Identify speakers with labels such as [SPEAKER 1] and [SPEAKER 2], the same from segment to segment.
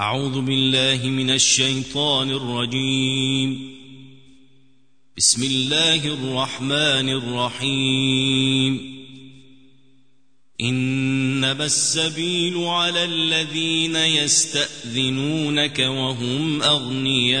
[SPEAKER 1] أعوذ بالله من الشيطان الرجيم. بسم الله الرحمن الرحيم. إنما السبيل على الذين يستأذنونك وهم أغنياء.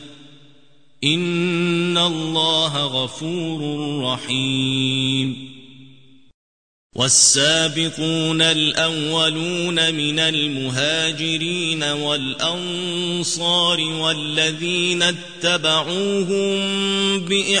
[SPEAKER 1] إن الله غفور رحيم والسابقون الأولون من المهاجرين والأنصار والذين اتبعوهم بإحسان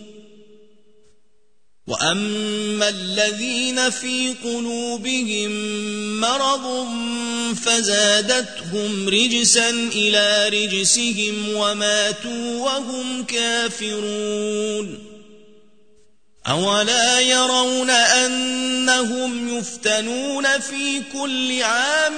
[SPEAKER 1] واما الذين في قلوبهم مرض فزادتهم رجسا إلى رجسهم وماتوا وهم كافرون اولا يرون انهم يفتنون في كل عام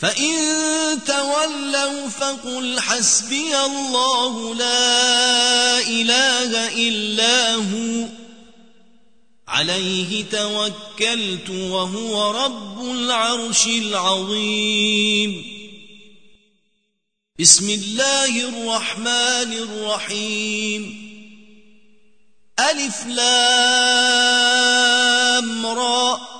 [SPEAKER 1] فإن تولوا فقل حسبي الله لا إله إلا هو عليه توكلت وهو رب العرش العظيم بسم الله الرحمن الرحيم ألف لام را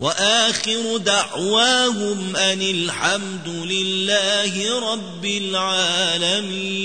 [SPEAKER 1] وآخر دعواهم أن الحمد لله رب العالمين.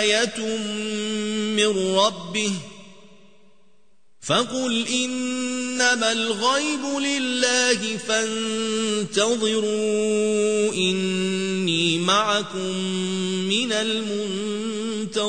[SPEAKER 1] آية من ربه فقل إنما الغيب لله فانتظروا إني معكم من المنتظرين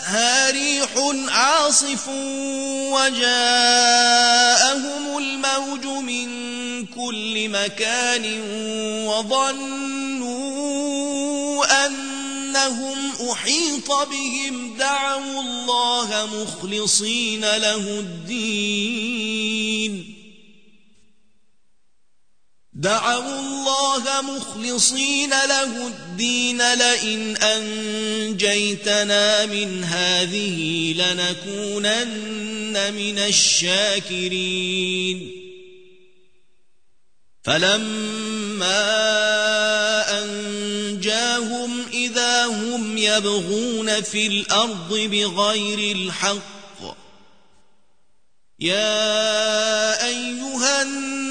[SPEAKER 1] ريح عاصف وجاءهم الموج من كل مكان وظنوا أنهم أحيط بهم دعوا الله مخلصين له الدين دعوا الله مخلصين له الدين لئن أنجيتنا من هذه لنكونن من الشاكرين. فلما أنجاهم إذا هم يبغون في الأرض بغير الحق يا أيها الناس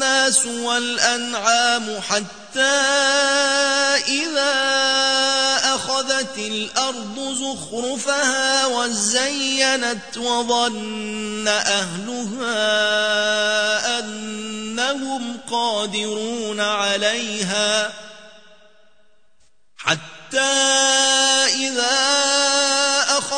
[SPEAKER 1] الناس والأنعام حتى إذا أخذت الأرض زخرفها وزينت وظن أهلها أنهم قادرون عليها حتى إذا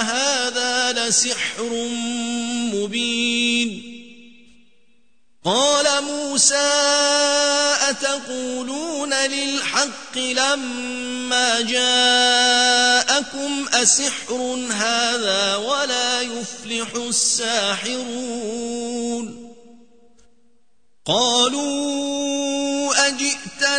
[SPEAKER 1] هذا لسحر مبين. قال موسى أتقولون للحق لما جاءكم أسحر هذا ولا يفلح الساحرون؟ قالوا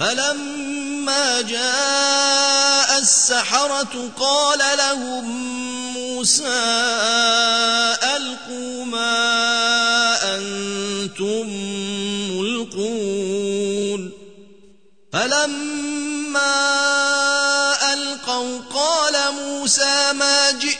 [SPEAKER 1] فلما جاء السحرة قال لهم موسى ألقوا ما أنتم ملقون. فلما ألقوا قال موسى ما جئتم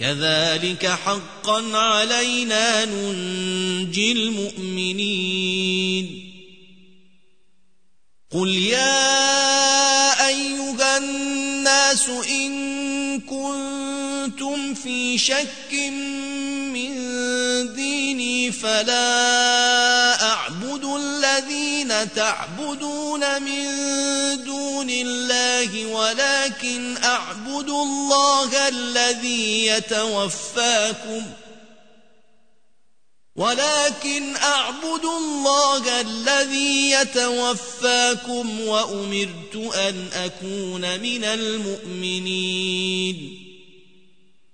[SPEAKER 1] كذلك حقا علينا ننجي المؤمنين. قل يا أيها الناس إن كنتم في شك من ديني فلا تعبدون من دون الله ولكن أعبد الله الذي يتوفاكم ولكن أعبد الله الذي يتوفاكم وأمرت أن أكون من المؤمنين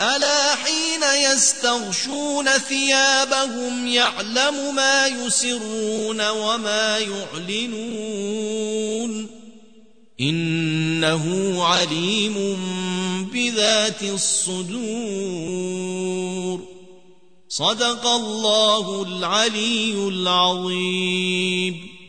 [SPEAKER 1] ألا حين يستغشون ثيابهم يعلم ما يسرون وما يعلنون إنه عليم بذات الصدور. صدق الله العلي العظيم.